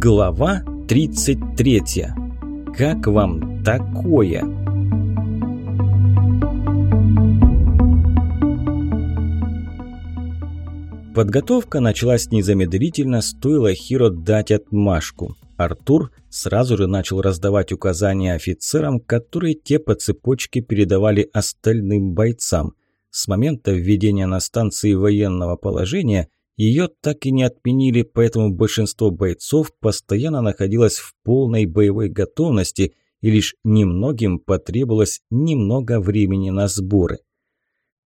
Глава 33. Как вам такое? Подготовка началась незамедлительно, стоило Хиро дать отмашку. Артур сразу же начал раздавать указания офицерам, которые те по цепочке передавали остальным бойцам. С момента введения на станции военного положения ее так и не отменили, поэтому большинство бойцов постоянно находилось в полной боевой готовности, и лишь немногим потребовалось немного времени на сборы.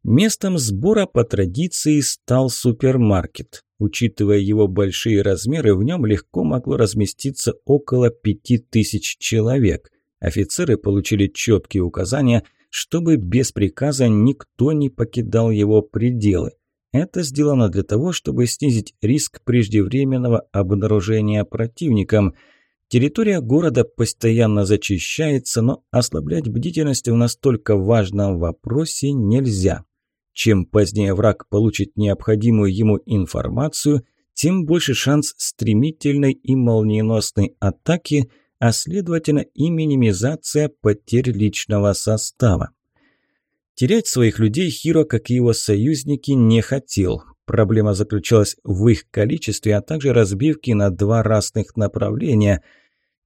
Местом сбора по традиции стал супермаркет. Учитывая его большие размеры, в нем легко могло разместиться около пяти тысяч человек. Офицеры получили четкие указания, чтобы без приказа никто не покидал его пределы. Это сделано для того, чтобы снизить риск преждевременного обнаружения противником. Территория города постоянно зачищается, но ослаблять бдительность в настолько важном вопросе нельзя. Чем позднее враг получит необходимую ему информацию, тем больше шанс стремительной и молниеносной атаки, а следовательно и минимизация потерь личного состава. Терять своих людей Хиро, как и его союзники, не хотел. Проблема заключалась в их количестве, а также разбивке на два разных направления –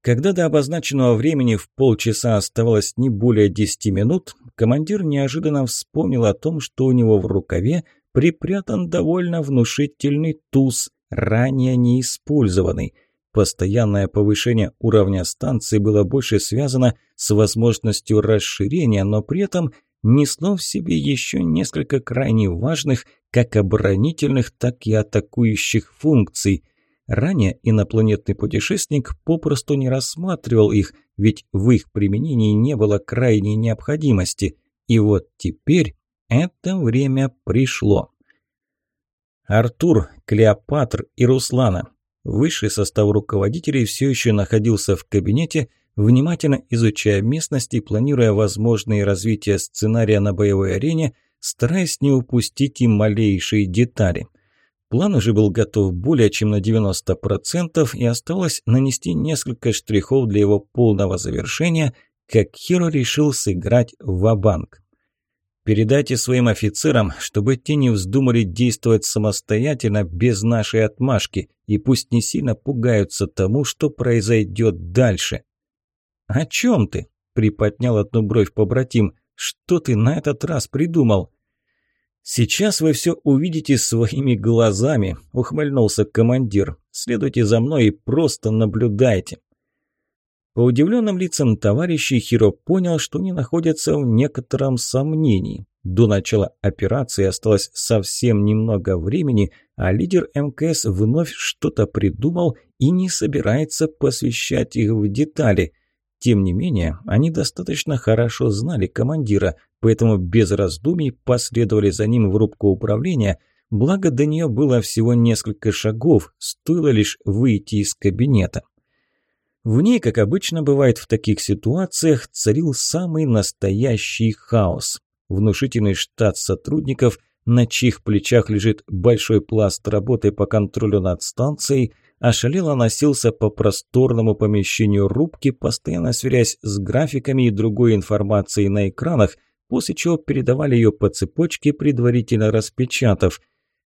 когда до обозначенного времени в полчаса оставалось не более десяти минут, командир неожиданно вспомнил о том, что у него в рукаве припрятан довольно внушительный туз, ранее не использованный. Постоянное повышение уровня станции было больше связано с возможностью расширения, но при этом несло в себе еще несколько крайне важных как оборонительных, так и атакующих функций – Ранее инопланетный путешественник попросту не рассматривал их, ведь в их применении не было крайней необходимости. И вот теперь это время пришло. Артур, Клеопатр и Руслана. Высший состав руководителей все еще находился в кабинете, внимательно изучая местность и планируя возможные развития сценария на боевой арене, стараясь не упустить и малейшие детали. План уже был готов более чем на 90% и осталось нанести несколько штрихов для его полного завершения, как Хиро решил сыграть в банк Передайте своим офицерам, чтобы те не вздумали действовать самостоятельно без нашей отмашки, и пусть не сильно пугаются тому, что произойдет дальше. «О чем ты?» – приподнял одну бровь побратим. «Что ты на этот раз придумал?» «Сейчас вы все увидите своими глазами», – ухмыльнулся командир. «Следуйте за мной и просто наблюдайте». По удивленным лицам товарищей Хиро понял, что они находятся в некотором сомнении. До начала операции осталось совсем немного времени, а лидер МКС вновь что-то придумал и не собирается посвящать их в детали – тем не менее, они достаточно хорошо знали командира, поэтому без раздумий последовали за ним в рубку управления, благо до нее было всего несколько шагов, стоило лишь выйти из кабинета. В ней, как обычно бывает в таких ситуациях, царил самый настоящий хаос. Внушительный штат сотрудников, на чьих плечах лежит большой пласт работы по контролю над станцией – ошалело носился по просторному помещению рубки, постоянно сверяясь с графиками и другой информацией на экранах, после чего передавали ее по цепочке, предварительно распечатав.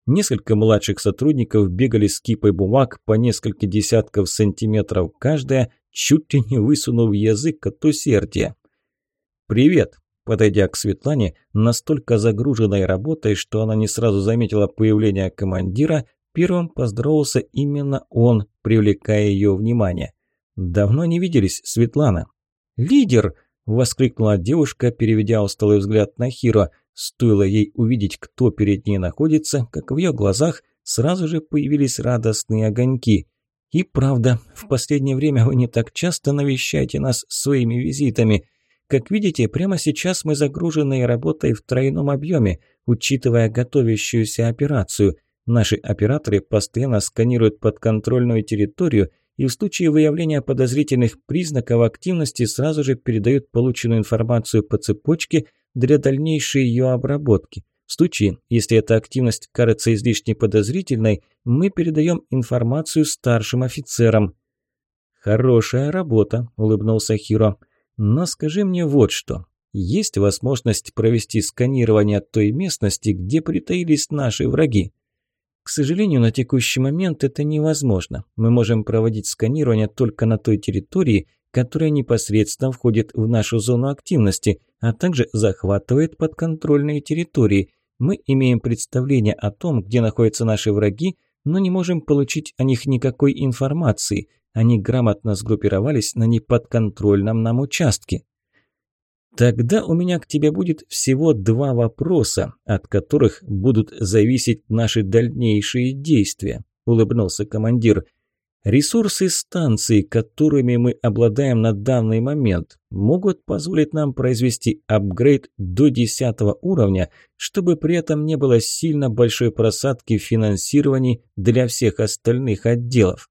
Несколько младших сотрудников бегали с кипой бумаг по несколько десятков сантиметров каждая, чуть ли не высунув язык от усердия. «Привет!» Подойдя к Светлане, настолько загруженной работой, что она не сразу заметила появление командира, Первым поздоровался именно он, привлекая ее внимание. «Давно не виделись, Светлана». «Лидер!» – воскликнула девушка, переведя усталый взгляд на Хиро. Стоило ей увидеть, кто перед ней находится, как в ее глазах сразу же появились радостные огоньки. «И правда, в последнее время вы не так часто навещаете нас своими визитами. Как видите, прямо сейчас мы загружены работой в тройном объеме, учитывая готовящуюся операцию – Наши операторы постоянно сканируют подконтрольную территорию и в случае выявления подозрительных признаков активности сразу же передают полученную информацию по цепочке для дальнейшей ее обработки. В случае, если эта активность кажется излишне подозрительной, мы передаем информацию старшим офицерам. Хорошая работа, улыбнулся Хиро. Но скажи мне вот что. Есть возможность провести сканирование той местности, где притаились наши враги? К сожалению, на текущий момент это невозможно. Мы можем проводить сканирование только на той территории, которая непосредственно входит в нашу зону активности, а также захватывает подконтрольные территории. Мы имеем представление о том, где находятся наши враги, но не можем получить о них никакой информации. Они грамотно сгруппировались на неподконтрольном нам участке. Тогда у меня к тебе будет всего два вопроса, от которых будут зависеть наши дальнейшие действия, улыбнулся командир. Ресурсы станции, которыми мы обладаем на данный момент, могут позволить нам произвести апгрейд до 10 уровня, чтобы при этом не было сильно большой просадки в финансировании для всех остальных отделов.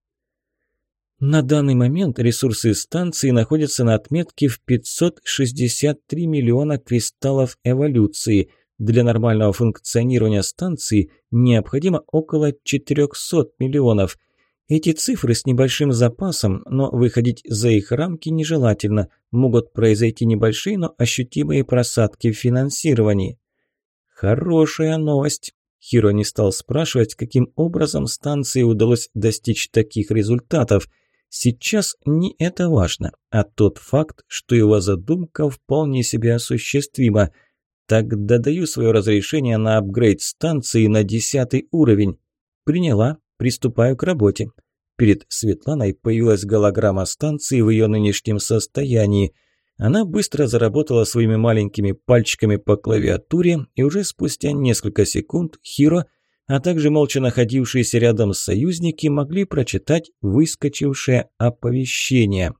На данный момент ресурсы станции находятся на отметке в 563 миллиона кристаллов эволюции. Для нормального функционирования станции необходимо около 400 миллионов – эти цифры с небольшим запасом, но выходить за их рамки нежелательно. Могут произойти небольшие, но ощутимые просадки в финансировании. Хорошая новость. Хиро не стал спрашивать, каким образом станции удалось достичь таких результатов. Сейчас не это важно, а тот факт, что его задумка вполне себе осуществима. Тогда даю свое разрешение на апгрейд станции на десятый уровень. Приняла, Приступаю к работе. Перед Светланой появилась голограмма станции в ее нынешнем состоянии. Она быстро заработала своими маленькими пальчиками по клавиатуре, и уже спустя несколько секунд Хиро, а также молча находившиеся рядом союзники, могли прочитать выскочившее оповещение.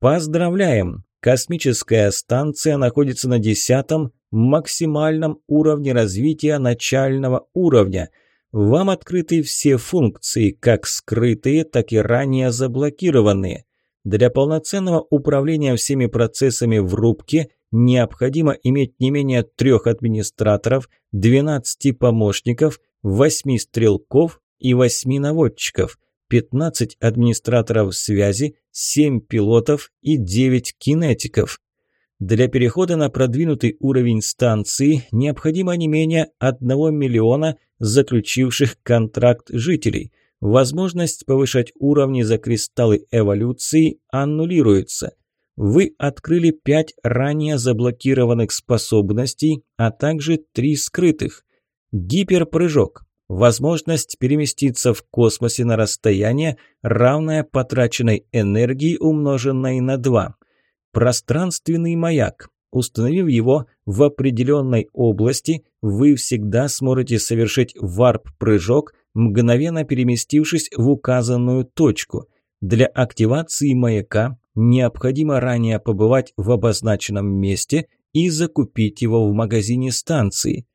«Поздравляем! Космическая станция находится на десятом максимальном уровне развития начального уровня – вам открыты все функции, как скрытые, так и ранее заблокированные. Для полноценного управления всеми процессами в рубке необходимо иметь не менее трех администраторов, 12 помощников, 8 стрелков и 8 наводчиков, 15 администраторов связи, 7 пилотов и 9 кинетиков. Для перехода на продвинутый уровень станции необходимо не менее 1 миллиона заключивших контракт жителей. Возможность повышать уровни за кристаллы эволюции аннулируется. Вы открыли 5 ранее заблокированных способностей, а также 3 скрытых. Гиперпрыжок. Возможность переместиться в космосе на расстояние, равное потраченной энергии, умноженной на 2. Пространственный маяк. Установив его в определенной области, вы всегда сможете совершить варп-прыжок, мгновенно переместившись в указанную точку. Для активации маяка необходимо ранее побывать в обозначенном месте и закупить его в магазине станции.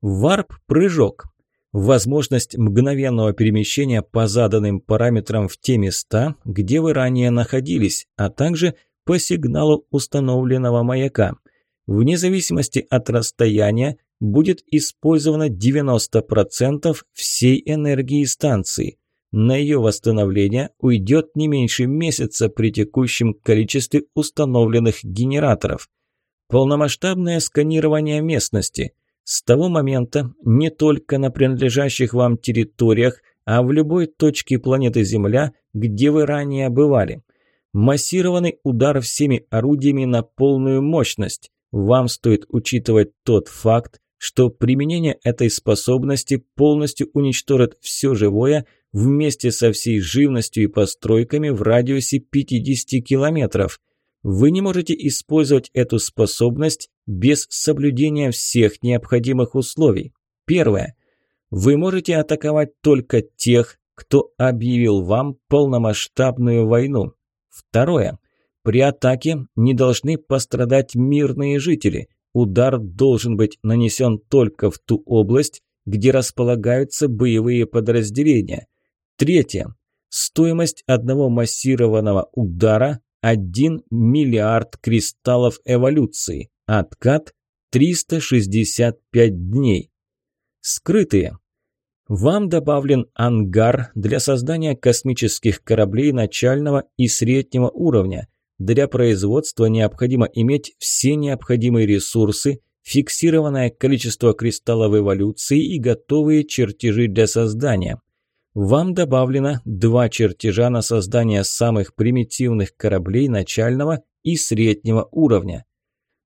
Варп-прыжок. Возможность мгновенного перемещения по заданным параметрам в те места, где вы ранее находились, а также по сигналу установленного маяка. Вне зависимости от расстояния будет использовано 90% всей энергии станции. На ее восстановление уйдет не меньше месяца при текущем количестве установленных генераторов. Полномасштабное сканирование местности. С того момента не только на принадлежащих вам территориях, а в любой точке планеты Земля, где вы ранее бывали – Массированный удар всеми орудиями на полную мощность. Вам стоит учитывать тот факт, что применение этой способности полностью уничтожит все живое вместе со всей живностью и постройками в радиусе 50 километров. Вы не можете использовать эту способность без соблюдения всех необходимых условий. Первое. Вы можете атаковать только тех, кто объявил вам полномасштабную войну. Второе. При атаке не должны пострадать мирные жители. Удар должен быть нанесен только в ту область, где располагаются боевые подразделения. Третье. Стоимость одного массированного удара – 1 миллиард кристаллов эволюции. Откат – 365 дней. Скрытые. Вам добавлен ангар для создания космических кораблей начального и среднего уровня. Для производства необходимо иметь все необходимые ресурсы, фиксированное количество кристаллов эволюции и готовые чертежи для создания. Вам добавлено два чертежа на создание самых примитивных кораблей начального и среднего уровня.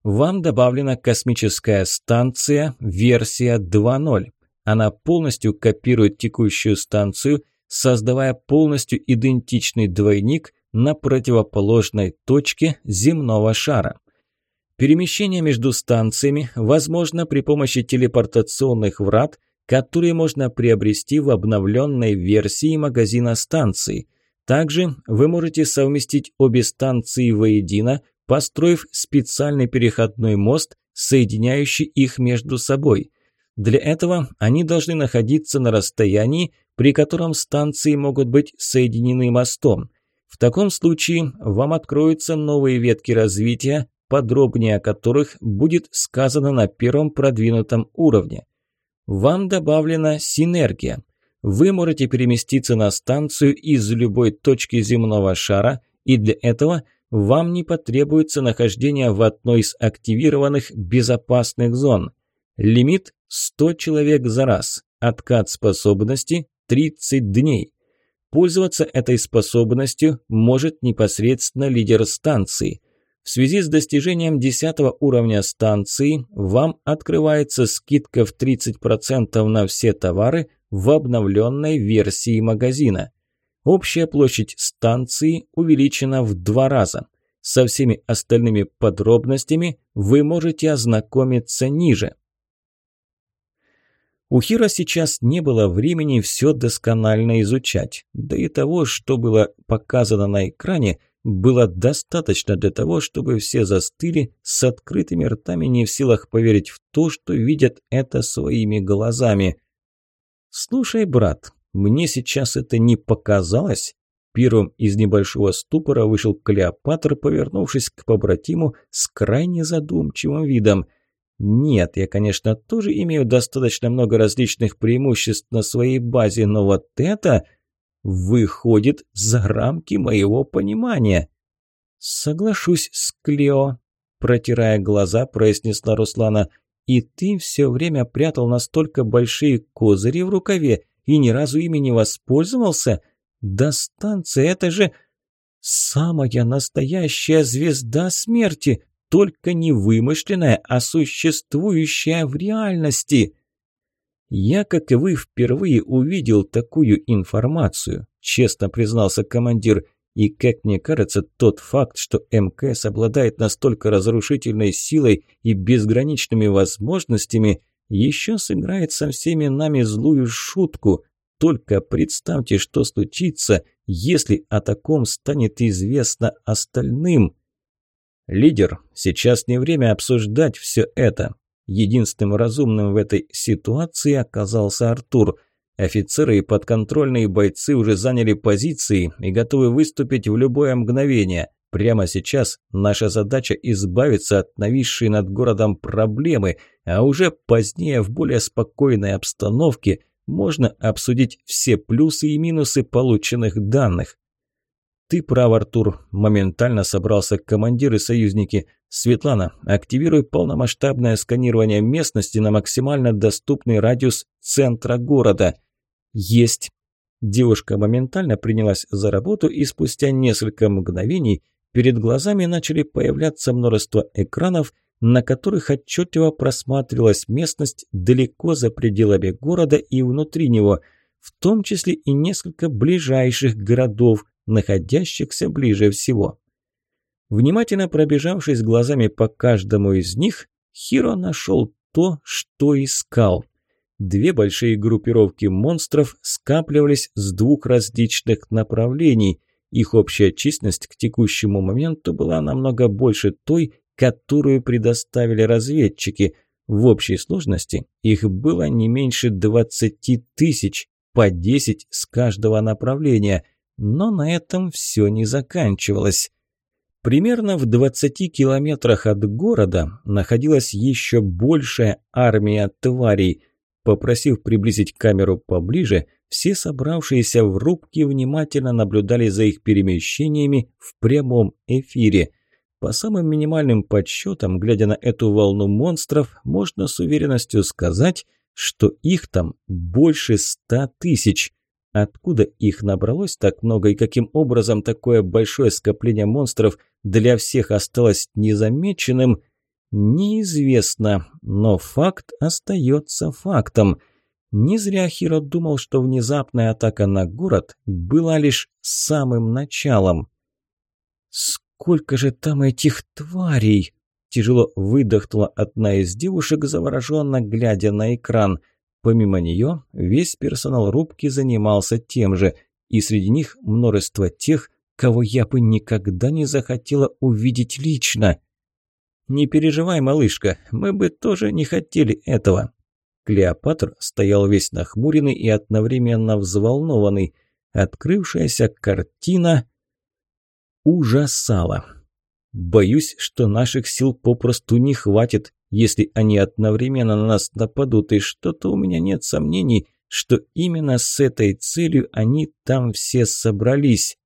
Вам добавлена космическая станция версия 2.0. Она полностью копирует текущую станцию, создавая полностью идентичный двойник на противоположной точке земного шара. Перемещение между станциями возможно при помощи телепортационных врат, которые можно приобрести в обновленной версии магазина станции. Также вы можете совместить обе станции воедино, построив специальный переходной мост, соединяющий их между собой. Для этого они должны находиться на расстоянии, при котором станции могут быть соединены мостом. В таком случае вам откроются новые ветки развития, подробнее о которых будет сказано на первом продвинутом уровне. Вам добавлена синергия. Вы можете переместиться на станцию из любой точки земного шара, и для этого вам не потребуется нахождение в одной из активированных безопасных зон. Лимит 100 человек за раз. Откат способности 30 дней. Пользоваться этой способностью может непосредственно лидер станции. В связи с достижением 10 уровня станции вам открывается скидка в 30% на все товары в обновленной версии магазина. Общая площадь станции увеличена в два раза. Со всеми остальными подробностями вы можете ознакомиться ниже. У Хира сейчас не было времени все досконально изучать, да и того, что было показано на экране, было достаточно для того, чтобы все застыли с открытыми ртами, не в силах поверить в то, что видят это своими глазами. «Слушай, брат, мне сейчас это не показалось?» Первым из небольшого ступора вышел Клеопатр, повернувшись к побратиму с крайне задумчивым видом – нет, я, конечно, тоже имею достаточно много различных преимуществ на своей базе, но вот это выходит за рамки моего понимания. Соглашусь с Клео, протирая глаза, произнесла Руслана. И ты все время прятал настолько большие козыри в рукаве и ни разу ими не воспользовался? Да станция, это же самая настоящая звезда смерти, только не вымышленная, а существующая в реальности. Я, как и вы, впервые увидел такую информацию, честно признался командир, и, как мне кажется, тот факт, что МКС обладает настолько разрушительной силой и безграничными возможностями, еще сыграет со всеми нами злую шутку. Только представьте, что случится, если о таком станет известно остальным. «Лидер, сейчас не время обсуждать все это». Единственным разумным в этой ситуации оказался Артур. Офицеры и подконтрольные бойцы уже заняли позиции и готовы выступить в любое мгновение. Прямо сейчас наша задача избавиться от нависшей над городом проблемы, а уже позднее в более спокойной обстановке можно обсудить все плюсы и минусы полученных данных. «Ты прав, Артур», – моментально собрался командир и союзники. «Светлана, активируй полномасштабное сканирование местности на максимально доступный радиус центра города». «Есть». Девушка моментально принялась за работу, и спустя несколько мгновений перед глазами начали появляться множество экранов, на которых отчетливо просматривалась местность далеко за пределами города и внутри него, в том числе и несколько ближайших городов, находящихся ближе всего. Внимательно пробежавшись глазами по каждому из них, Хиро нашел то, что искал. Две большие группировки монстров скапливались с двух различных направлений. Их общая численность к текущему моменту была намного больше той, которую предоставили разведчики. В общей сложности их было не меньше 20 тысяч, по 10 с каждого направления – но на этом все не заканчивалось. Примерно в 20 километрах от города находилась еще большая армия тварей. Попросив приблизить камеру поближе, все собравшиеся в рубке внимательно наблюдали за их перемещениями в прямом эфире. По самым минимальным подсчетам, глядя на эту волну монстров, можно с уверенностью сказать, что их там больше ста тысяч. Откуда их набралось так много и каким образом такое большое скопление монстров для всех осталось незамеченным, неизвестно, но факт остается фактом – не зря Хиро думал, что внезапная атака на город была лишь самым началом. «Сколько же там этих тварей!» Тяжело выдохнула одна из девушек, завороженно глядя на экран. Помимо нее, весь персонал рубки занимался тем же, и среди них множество тех, кого я бы никогда не захотела увидеть лично. «Не переживай, малышка, мы бы тоже не хотели этого», Клеопатр стоял весь нахмуренный и одновременно взволнованный. Открывшаяся картина ужасала. Боюсь, что наших сил попросту не хватит, если они одновременно на нас нападут, и что-то у меня нет сомнений, что именно с этой целью они там все собрались.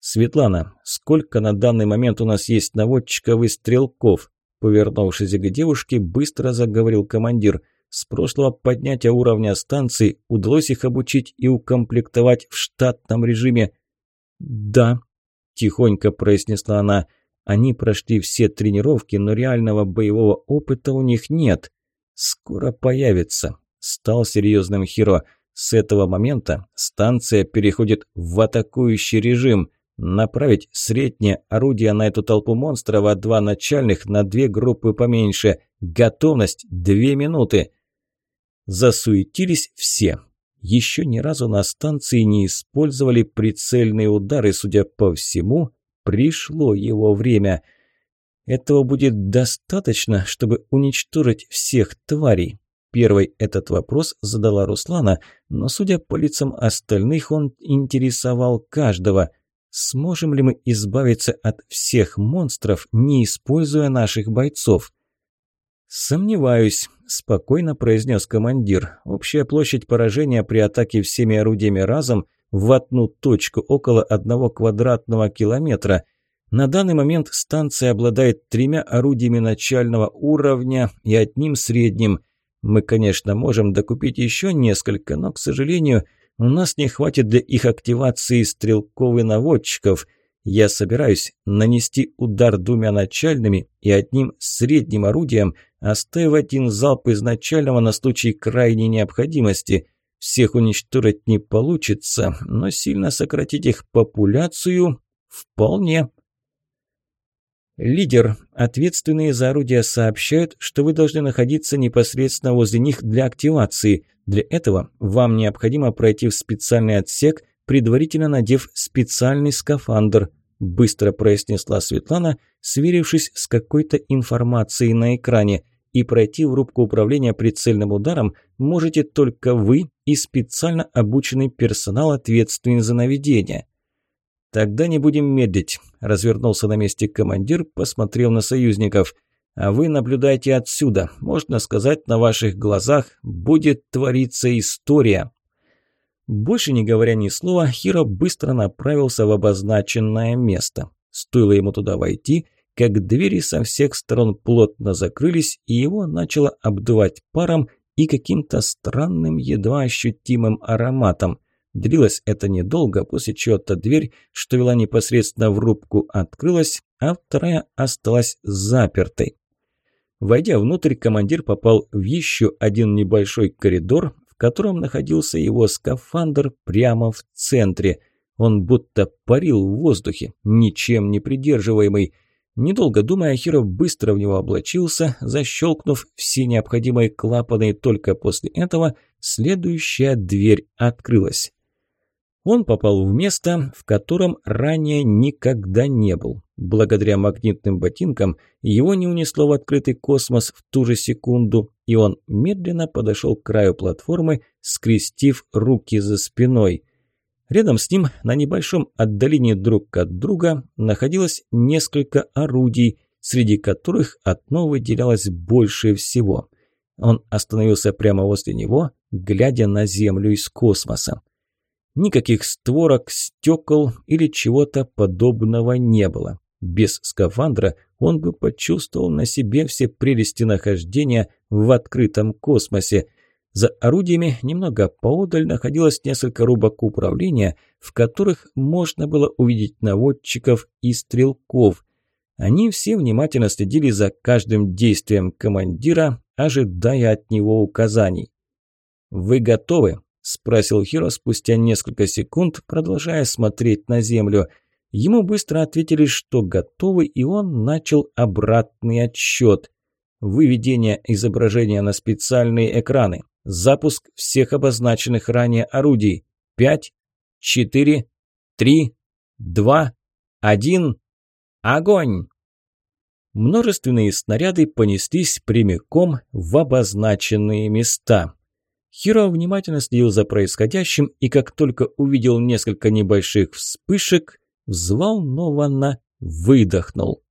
«Светлана, сколько на данный момент у нас есть наводчиков и стрелков?» Повернувшись к девушке, быстро заговорил командир – с прошлого поднятия уровня станции удалось их обучить и укомплектовать в штатном режиме. «Да», – тихонько произнесла она, – «они прошли все тренировки, но реального боевого опыта у них нет. Скоро появится», – стал серьезным Хиро. «С этого момента станция переходит в атакующий режим». Направить среднее орудие на эту толпу монстров, а два начальных на две группы поменьше. Готовность – две минуты. Засуетились все. Еще ни разу на станции не использовали прицельные удары, судя по всему, пришло его время. Этого будет достаточно, чтобы уничтожить всех тварей. Первый этот вопрос задала Руслана, но, судя по лицам остальных, он интересовал каждого. Сможем ли мы избавиться от всех монстров, не используя наших бойцов? «Сомневаюсь», – спокойно произнес командир. «Общая площадь поражения при атаке всеми орудиями разом в одну точку около одного квадратного километра. На данный момент станция обладает тремя орудиями начального уровня и одним средним. Мы, конечно, можем докупить еще несколько, но, к сожалению, у нас не хватит для их активации стрелков и наводчиков». Я собираюсь нанести удар двумя начальными и одним средним орудием, оставив один залп изначального на случай крайней необходимости. Всех уничтожить не получится, но сильно сократить их популяцию вполне. Лидер, ответственные за орудия сообщают, что вы должны находиться непосредственно возле них для активации. Для этого вам необходимо пройти в специальный отсек – предварительно надев специальный скафандр», – быстро произнесла Светлана, сверившись с какой-то информацией на экране. «И пройти в рубку управления прицельным ударом можете только вы и специально обученный персонал, ответственный за наведение». «Тогда не будем медлить», – развернулся на месте командир, посмотрел на союзников. «А вы наблюдайте отсюда. Можно сказать, на ваших глазах будет твориться история». Больше не говоря ни слова, Хиро быстро направился в обозначенное место. Стоило ему туда войти, как двери со всех сторон плотно закрылись, и его начало обдувать паром и каким-то странным, едва ощутимым ароматом. Длилось это недолго, после чего-то дверь, что вела непосредственно в рубку, открылась, а вторая осталась запертой. Войдя внутрь, командир попал в еще один небольшой коридор, в котором находился его скафандр прямо в центре. Он будто парил в воздухе, ничем не придерживаемый. Недолго думая, Хиро быстро в него облачился, защелкнув все необходимые клапаны, и только после этого следующая дверь открылась. Он попал в место, в котором ранее никогда не был. Благодаря магнитным ботинкам его не унесло в открытый космос в ту же секунду, и он медленно подошел к краю платформы, скрестив руки за спиной. Рядом с ним, на небольшом отдалении друг от друга, находилось несколько орудий, среди которых одно выделялось больше всего. Он остановился прямо возле него, глядя на Землю из космоса. Никаких створок, стекол или чего-то подобного не было. Без скафандра он бы почувствовал на себе все прелести нахождения в открытом космосе. За орудиями немного поодаль находилось несколько рубок управления, в которых можно было увидеть наводчиков и стрелков. Они все внимательно следили за каждым действием командира, ожидая от него указаний. «Вы готовы?» – спросил Хиро спустя несколько секунд, продолжая смотреть на землю. Ему быстро ответили, что готовы, и он начал обратный отсчет. Выведение изображения на специальные экраны. Запуск всех обозначенных ранее орудий. Пять, четыре, три, два, один. Огонь! Множественные снаряды понеслись прямиком в обозначенные места. Хиро внимательно следил за происходящим и как только увидел несколько небольших вспышек, взволнованно выдохнул.